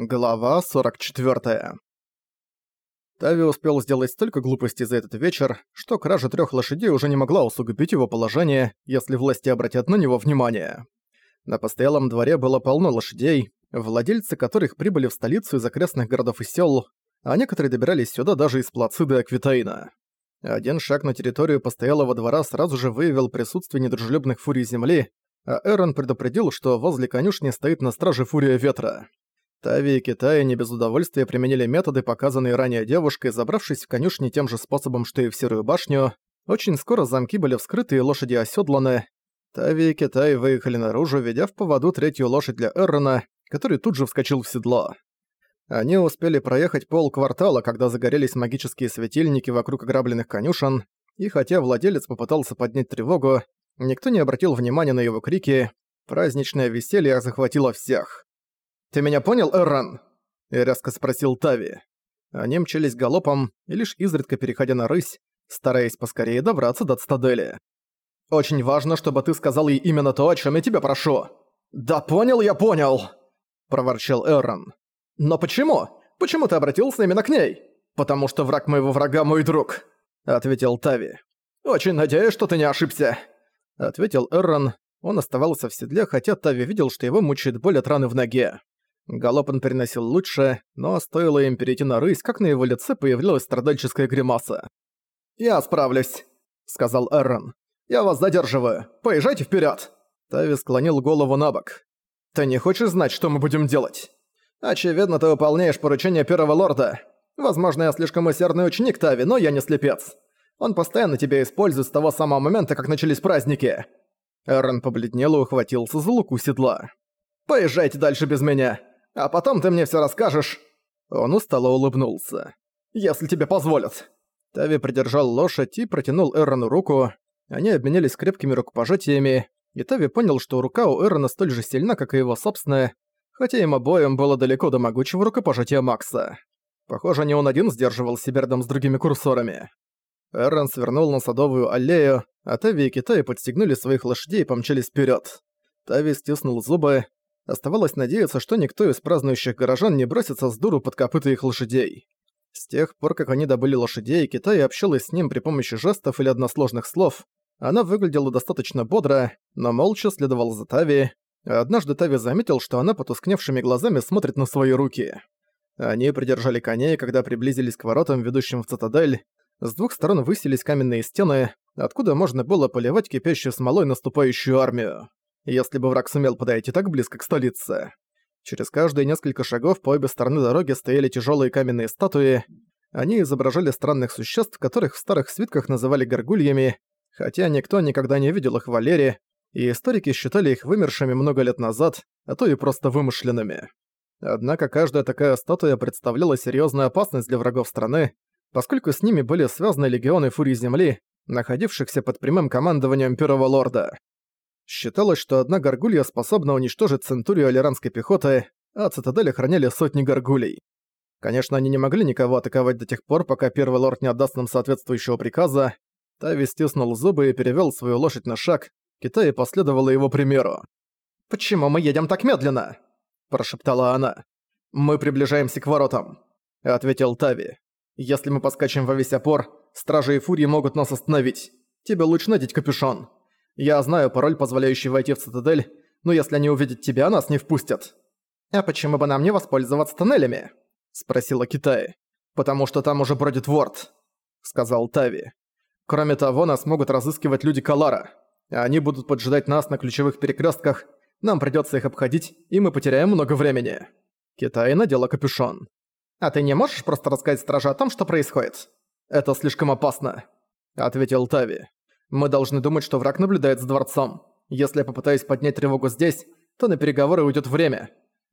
Глава 44. Тави успел сделать столько глупостей за этот вечер, что кража трех лошадей уже не могла усугубить его положение, если власти обратят на него внимание. На постоялом дворе было полно лошадей, владельцы которых прибыли в столицу из окрестных городов и сел, а некоторые добирались сюда даже из Плациды Аквитаина. Один шаг на территорию постоялого двора сразу же выявил присутствие недружелюбных фурий земли, а Эрон предупредил, что возле конюшни стоит на страже фурия ветра. Тави и Китай не без удовольствия применили методы, показанные ранее девушкой, забравшись в конюшни тем же способом, что и в Серую башню. Очень скоро замки были вскрыты и лошади оседланы. Тави и Китай выехали наружу, ведя в поводу третью лошадь для Эррона, который тут же вскочил в седло. Они успели проехать полквартала, когда загорелись магические светильники вокруг ограбленных конюшен, и хотя владелец попытался поднять тревогу, никто не обратил внимания на его крики, праздничное веселье захватило всех. «Ты меня понял, Эрран?» — резко спросил Тави. Они мчались галопом, и лишь изредка переходя на рысь, стараясь поскорее добраться до цитадели. «Очень важно, чтобы ты сказал ей именно то, о чем я тебя прошу». «Да понял я, понял!» — проворчал Эррон. «Но почему? Почему ты обратился именно к ней?» «Потому что враг моего врага мой друг», — ответил Тави. «Очень надеюсь, что ты не ошибся», — ответил Эррон. Он оставался в седле, хотя Тави видел, что его мучает боль от раны в ноге. Галоп он переносил лучше, но стоило им перейти на рысь, как на его лице появилась страдальческая гримаса. «Я справлюсь», — сказал Эррон. «Я вас задерживаю. Поезжайте вперед. Тави склонил голову на бок. «Ты не хочешь знать, что мы будем делать?» «Очевидно, ты выполняешь поручение первого лорда. Возможно, я слишком усердный ученик Тави, но я не слепец. Он постоянно тебя использует с того самого момента, как начались праздники». Эррон побледнел и ухватился за луку седла. «Поезжайте дальше без меня. А потом ты мне все расскажешь». Он устало улыбнулся. «Если тебе позволят». Тави придержал лошадь и протянул Эрону руку. Они обменялись крепкими рукопожатиями, и Тави понял, что рука у Эрона столь же сильна, как и его собственная, хотя им обоим было далеко до могучего рукопожатия Макса. Похоже, не он один сдерживал себя рядом с другими курсорами. Эрон свернул на садовую аллею, а Тави и Китай подстегнули своих лошадей и помчались вперед. Тави стиснул зубы, Оставалось надеяться, что никто из празднующих горожан не бросится с дуру под копыта их лошадей. С тех пор, как они добыли лошадей, Китай общалась с ним при помощи жестов или односложных слов. Она выглядела достаточно бодро, но молча следовала за Тави. Однажды Тави заметил, что она потускневшими глазами смотрит на свои руки. Они придержали коней, когда приблизились к воротам, ведущим в цитадель. С двух сторон высились каменные стены, откуда можно было поливать кипящей смолой наступающую армию если бы враг сумел подойти так близко к столице. Через каждые несколько шагов по обе стороны дороги стояли тяжелые каменные статуи. Они изображали странных существ, которых в старых свитках называли горгульями, хотя никто никогда не видел их в Валере, и историки считали их вымершими много лет назад, а то и просто вымышленными. Однако каждая такая статуя представляла серьезную опасность для врагов страны, поскольку с ними были связаны легионы Фурии Земли, находившихся под прямым командованием Первого Лорда. Считалось, что одна горгулья способна уничтожить центурию алиранской пехоты, а цитадель охраняли сотни горгулей. Конечно, они не могли никого атаковать до тех пор, пока первый лорд не отдаст нам соответствующего приказа. Тави стиснул зубы и перевёл свою лошадь на шаг. Китай последовала его примеру. «Почему мы едем так медленно?» – прошептала она. «Мы приближаемся к воротам», – ответил Тави. «Если мы поскачем во весь опор, стражи и фурии могут нас остановить. Тебе лучше надеть капюшон». Я знаю пароль, позволяющий войти в цитадель, но если они увидят тебя, нас не впустят. А почему бы нам не воспользоваться тоннелями? Спросила Китай. Потому что там уже бродит Ворд, сказал Тави. Кроме того, нас могут разыскивать люди Калара. Они будут поджидать нас на ключевых перекрестках. Нам придется их обходить, и мы потеряем много времени. Китай надела капюшон. А ты не можешь просто рассказать страже о том, что происходит? Это слишком опасно, ответил Тави. Мы должны думать, что враг наблюдает за дворцом. Если я попытаюсь поднять тревогу здесь, то на переговоры уйдет время.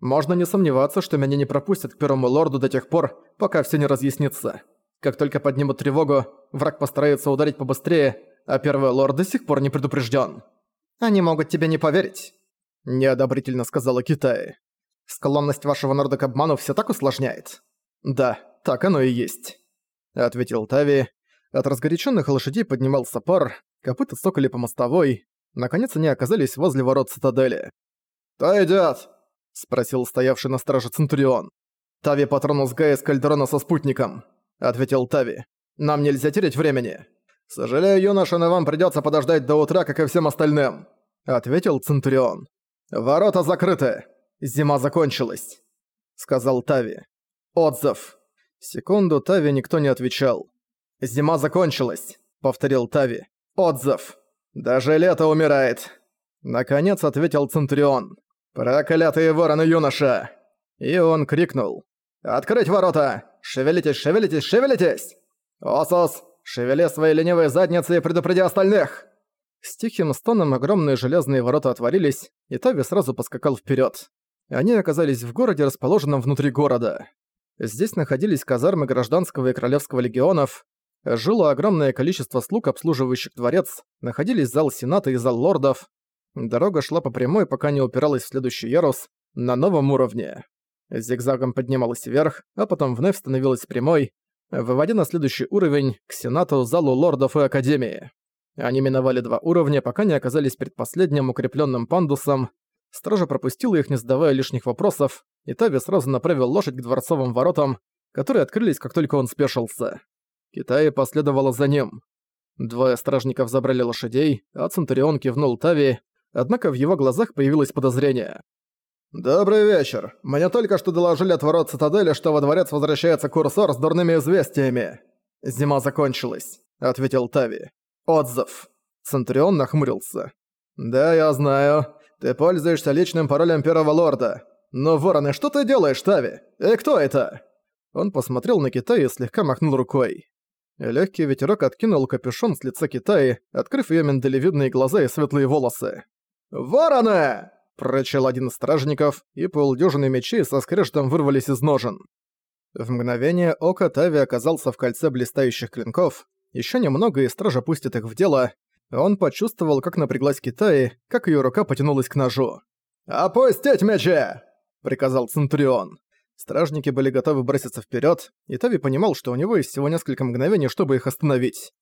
Можно не сомневаться, что меня не пропустят к первому лорду до тех пор, пока все не разъяснится. Как только поднимут тревогу, враг постарается ударить побыстрее, а первый лорд до сих пор не предупрежден. Они могут тебе не поверить, неодобрительно сказала Китай. Склонность вашего народа к обману все так усложняет. Да, так оно и есть, ответил Тави, от разгоряченных лошадей поднимался пар, копыта цокали по мостовой. Наконец они оказались возле ворот цитадели. «Кто идёт?» — спросил стоявший на страже Центурион. «Тави Патронус Гая с Кальдерона со спутником», — ответил Тави. «Нам нельзя терять времени». «Сожалею, юноша, но вам придётся подождать до утра, как и всем остальным», — ответил Центурион. «Ворота закрыты. Зима закончилась», — сказал Тави. «Отзыв». Секунду Тави никто не отвечал. «Зима закончилась», — повторил Тави. «Отзыв». «Даже лето умирает», — наконец ответил Центурион. «Проклятые вороны, юноша!» И он крикнул. «Открыть ворота! Шевелитесь, шевелитесь, шевелитесь! Осос, шевели свои ленивые задницы и предупреди остальных!» С тихим стоном огромные железные ворота отворились, и Тави сразу поскакал вперед. Они оказались в городе, расположенном внутри города. Здесь находились казармы гражданского и королевского легионов, жило огромное количество слуг, обслуживающих дворец, находились зал сената и зал лордов, Дорога шла по прямой, пока не упиралась в следующий ярус, на новом уровне. Зигзагом поднималась вверх, а потом вновь становилась прямой, выводя на следующий уровень к Сенату, залу лордов и Академии. Они миновали два уровня, пока не оказались перед последним укрепленным пандусом. Стража пропустила их, не задавая лишних вопросов, и Тави сразу направил лошадь к дворцовым воротам, которые открылись, как только он спешился. Китай последовала за ним. Двое стражников забрали лошадей, а Центурион кивнул Тави, однако в его глазах появилось подозрение. «Добрый вечер. Мне только что доложили от ворот цитадели, что во дворец возвращается курсор с дурными известиями. Зима закончилась», — ответил Тави. «Отзыв». Центурион нахмурился. «Да, я знаю. Ты пользуешься личным паролем Первого Лорда. Но, вороны, что ты делаешь, Тави? И кто это?» Он посмотрел на Китай и слегка махнул рукой. Легкий ветерок откинул капюшон с лица Китая, открыв её миндалевидные глаза и светлые волосы. «Вороны!» – прорычал один из стражников, и полдюжины мечей со скрежетом вырвались из ножен. В мгновение ока Тави оказался в кольце блистающих клинков. Еще немного, и стража пустит их в дело. Он почувствовал, как напряглась Китай, как ее рука потянулась к ножу. «Опустить мечи!» – приказал Центурион. Стражники были готовы броситься вперед, и Тави понимал, что у него есть всего несколько мгновений, чтобы их остановить.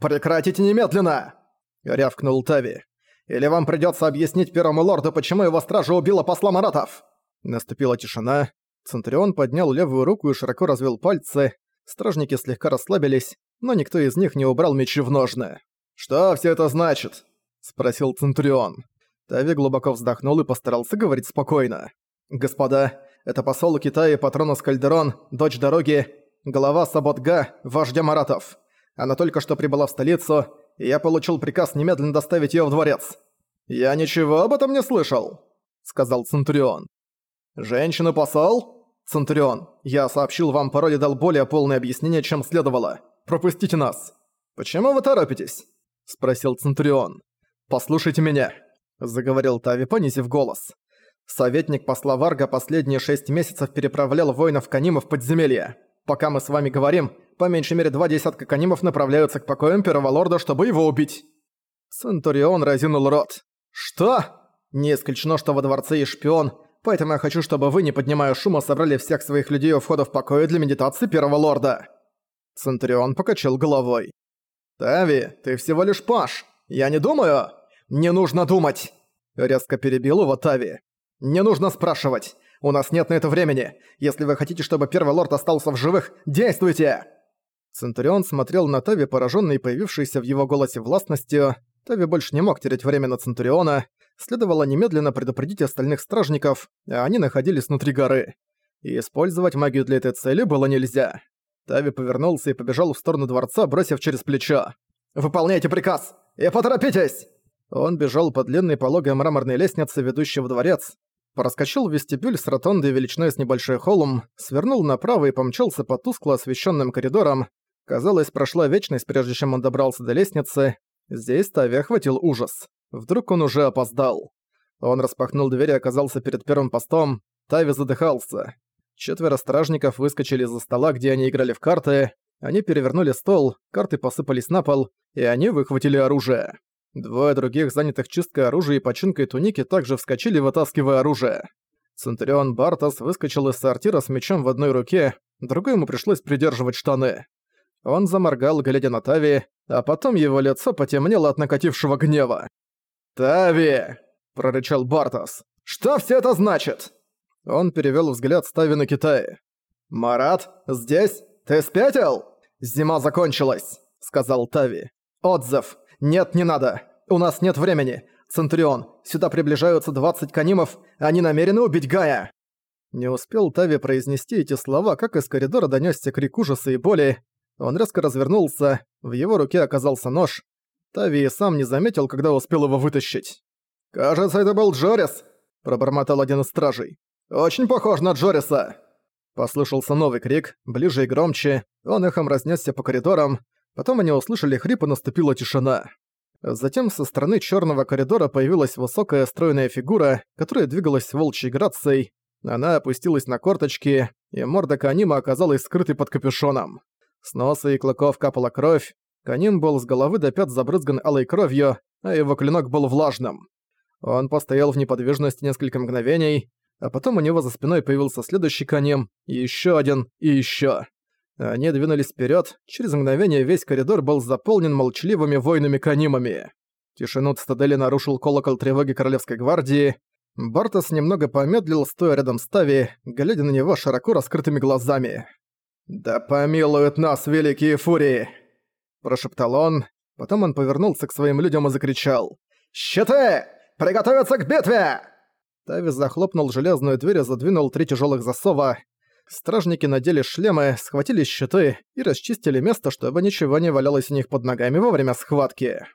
«Прекратите немедленно!» – рявкнул Тави. Или вам придётся объяснить первому лорду, почему его стража убила посла Маратов?» Наступила тишина. Центурион поднял левую руку и широко развел пальцы. Стражники слегка расслабились, но никто из них не убрал мечи в ножны. «Что всё это значит?» – спросил Центурион. Тави глубоко вздохнул и постарался говорить спокойно. «Господа, это посол Китая Патронус Кальдерон, дочь дороги, глава Саботга, вождя Маратов. Она только что прибыла в столицу, и я получил приказ немедленно доставить её в дворец. «Я ничего об этом не слышал», — сказал Центурион. «Женщина-посол?» «Центурион, я сообщил вам пароль и дал более полное объяснение, чем следовало. Пропустите нас». «Почему вы торопитесь?» — спросил Центурион. «Послушайте меня», — заговорил Тави, понизив голос. «Советник посла Варга последние шесть месяцев переправлял воинов Канима в подземелье. Пока мы с вами говорим, по меньшей мере два десятка канимов направляются к покоям Первого Лорда, чтобы его убить». Центурион разинул рот. «Что?» «Не исключено, что во дворце есть шпион, поэтому я хочу, чтобы вы, не поднимая шума, собрали всех своих людей у входа в покое для медитации Первого Лорда». Центурион покачал головой. «Тави, ты всего лишь паш. Я не думаю. Не нужно думать!» Резко перебил его Тави. «Не нужно спрашивать. У нас нет на это времени. Если вы хотите, чтобы Первый Лорд остался в живых, действуйте!» Центурион смотрел на Тави, пораженный появившейся в его голосе властностью. Тави больше не мог терять время на Центуриона. Следовало немедленно предупредить остальных стражников, а они находились внутри горы. И использовать магию для этой цели было нельзя. Тави повернулся и побежал в сторону дворца, бросив через плечо. «Выполняйте приказ! И поторопитесь!» Он бежал по длинной пологой мраморной лестнице, ведущей в дворец, проскочил в вестибюль с ротондой величиной с небольшой холм, свернул направо и помчался по тускло освещенным коридорам, Казалось, прошла вечность, прежде чем он добрался до лестницы. Здесь Тави охватил ужас. Вдруг он уже опоздал. Он распахнул дверь и оказался перед первым постом. Тави задыхался. Четверо стражников выскочили из-за стола, где они играли в карты. Они перевернули стол, карты посыпались на пол, и они выхватили оружие. Двое других, занятых чисткой оружия и починкой туники, также вскочили, вытаскивая оружие. Центурион Бартас выскочил из сортира с мечом в одной руке, другой ему пришлось придерживать штаны. Он заморгал, глядя на Тави, а потом его лицо потемнело от накатившего гнева. «Тави!» – прорычал Бартос. «Что все это значит?» Он перевёл взгляд ставя на Китае. «Марат, здесь? Ты спятил?» «Зима закончилась», — сказал Тави. «Отзыв. Нет, не надо. У нас нет времени. Центурион, сюда приближаются 20 канимов, они намерены убить Гая!» Не успел Тави произнести эти слова, как из коридора донёсся крик ужаса и боли. Он резко развернулся, в его руке оказался нож. Тави и сам не заметил, когда успел его вытащить. «Кажется, это был Джорис!» – пробормотал один из стражей. «Очень похож на Джориса!» Послышался новый крик, ближе и громче, он эхом разнесся по коридорам, потом они услышали хрип и наступила тишина. Затем со стороны черного коридора появилась высокая стройная фигура, которая двигалась волчьей грацией. Она опустилась на корточки, и морда Канима оказалась скрытой под капюшоном. С носа и клыков капала кровь, Каним был с головы до пят забрызган алой кровью, а его клинок был влажным. Он постоял в неподвижности несколько мгновений, а потом у него за спиной появился следующий конем, и ещё один, и ещё. Они двинулись вперёд, через мгновение весь коридор был заполнен молчаливыми воинами-канимами. Тишину цитадели нарушил колокол тревоги Королевской гвардии. Бартос немного помедлил, стоя рядом с Тави, глядя на него широко раскрытыми глазами. «Да помилуют нас великие фурии!» Прошептал он, потом он повернулся к своим людям и закричал. «Щиты! Приготовиться к битве!» Тави захлопнул железную дверь и задвинул три тяжелых засова. Стражники надели шлемы, схватили щиты и расчистили место, чтобы ничего не валялось у них под ногами во время схватки.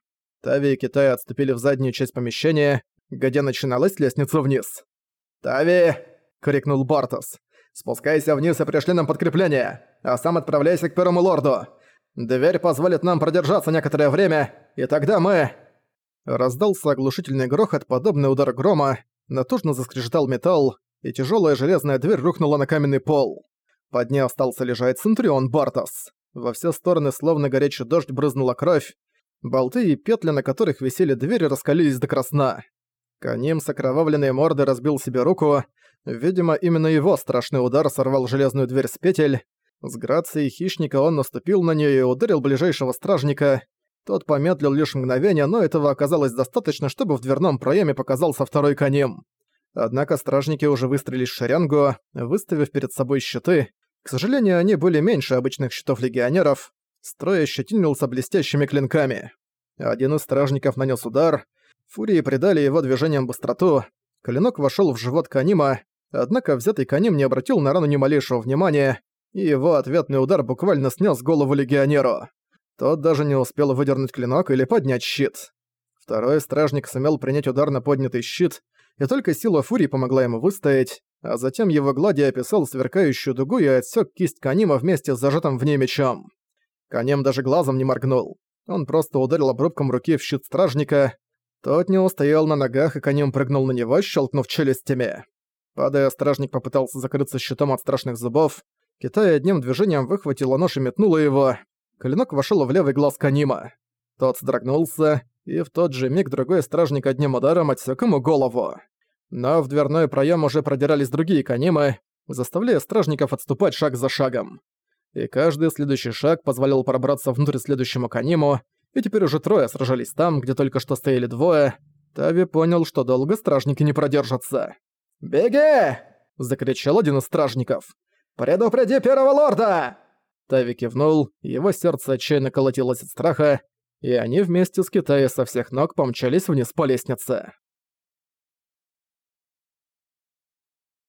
Тави и Китай отступили в заднюю часть помещения, где начиналась лестница вниз. «Тави!» — крикнул Бартос. «Спускайся вниз и пришли нам подкрепление, а сам отправляйся к Первому Лорду. Дверь позволит нам продержаться некоторое время, и тогда мы...» Раздался оглушительный грохот, подобный удар грома, натужно заскрежетал металл, и тяжелая железная дверь рухнула на каменный пол. Под ней остался лежать Центурион Бартос. Во все стороны, словно горячий дождь, брызнула кровь. Болты и петли, на которых висели двери, раскалились до красна. Каним с окровавленной мордой разбил себе руку. Видимо, именно его страшный удар сорвал железную дверь с петель. С грацией хищника он наступил на нее и ударил ближайшего стражника. Тот помедлил лишь мгновение, но этого оказалось достаточно, чтобы в дверном проеме показался второй конем. Однако стражники уже выстроились в шеренгу, выставив перед собой щиты. К сожалению, они были меньше обычных щитов легионеров. Строй ощетинился блестящими клинками. Один из стражников нанес удар. Фурии придали его движениям быстроту. Клинок вошел в живот Канима, однако взятый Каним не обратил на рану ни малейшего внимания, и его ответный удар буквально снес голову легионеру. Тот даже не успел выдернуть клинок или поднять щит. Второй стражник сумел принять удар на поднятый щит, и только сила фурии помогла ему выстоять, а затем его глади описал сверкающую дугу и отсек кисть Канима вместе с зажатым в ней мечом. Канем даже глазом не моргнул. Он просто ударил обрубком руки в щит стражника. Тот не устоял на ногах, и Канем прыгнул на него, щелкнув челюстями. Падая, стражник попытался закрыться щитом от страшных зубов. Китай одним движением выхватила нож и метнула его. Клинок вошел в левый глаз Канима. Тот содрогнулся, и в тот же миг другой стражник одним ударом отсек ему голову. Но в дверной проем уже продирались другие Канимы, заставляя стражников отступать шаг за шагом. И каждый следующий шаг позволял пробраться внутрь следующему Каниму, и теперь уже трое сражались там, где только что стояли двое. Тави понял, что долго стражники не продержатся. «Беги!» — закричал один из стражников. «Предупреди первого лорда!» Тави кивнул, его сердце отчаянно колотилось от страха, и они вместе с Китаей со всех ног помчались вниз по лестнице.